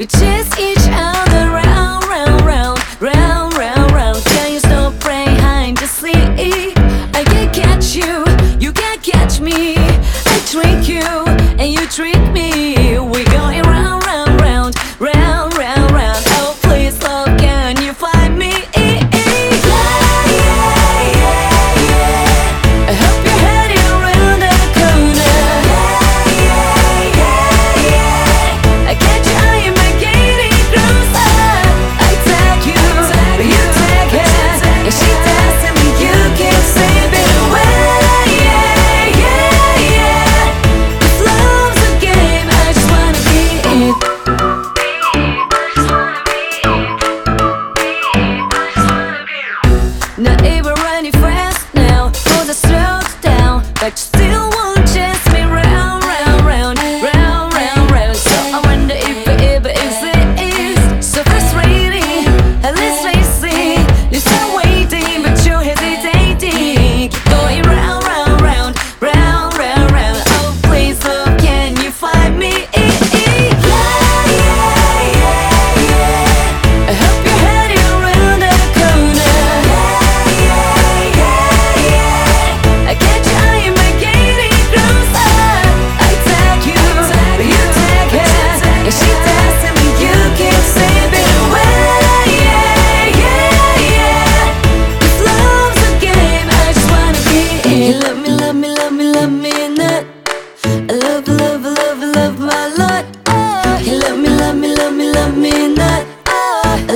We chase each other round, round, round, round, round, round. Can you stop playing hide and seek? I can't catch you, you can't catch me. I trick you, and you trick. not even running friends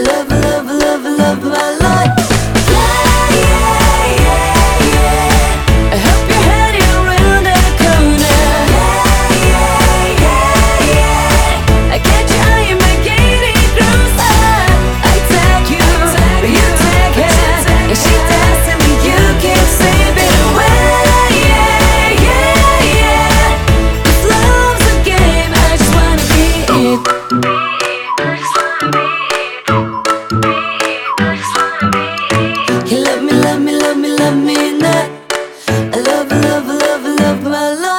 love, love, love, love my love. of my life.